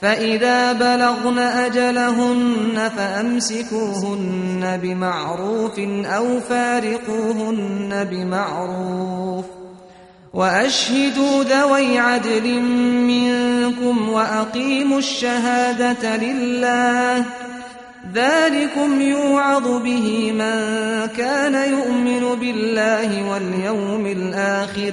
فإذا بلغن أجلهن فأمسكوهن بمعروف أو فارقوهن بمعروف وأشهدوا ذوي عدل منكم وأقيموا الشهادة لله ذلكم يوعظ به من كان يؤمن بالله واليوم الآخر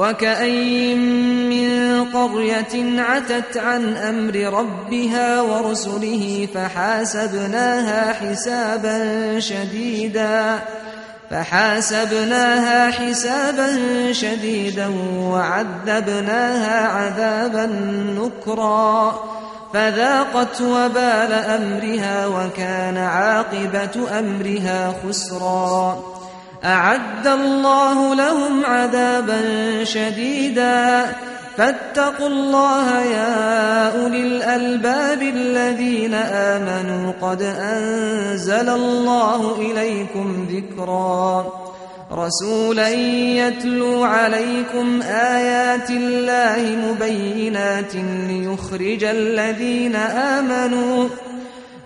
وكأي من قرية عتت عن أمر ربها ورسله فحاسبناها حسابا شديدا فحاسبناها حسابا شديدا وعذبناها عذابا نكرا فذاقت وبال أمرها وكان عاقبة أمرها خسرا أعد الله لهم عذابا شديدا. فاتقوا الله يا أولي الألباب الذين آمنوا. قد أنزل الله إليكم ذكرا. رسولا يتلو عليكم آيات الله مبينات ليخرج الذين آمنوا.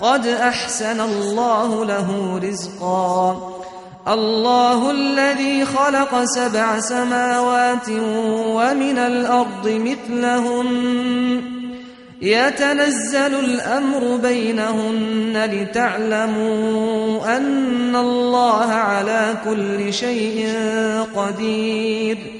قد أحسن الله له رزقا. الله الذي خلق سبع سماوات ومن الأرض مثلهن. يتنزل الأمر بينهن لتعلموا أن الله على كل شيء قدير.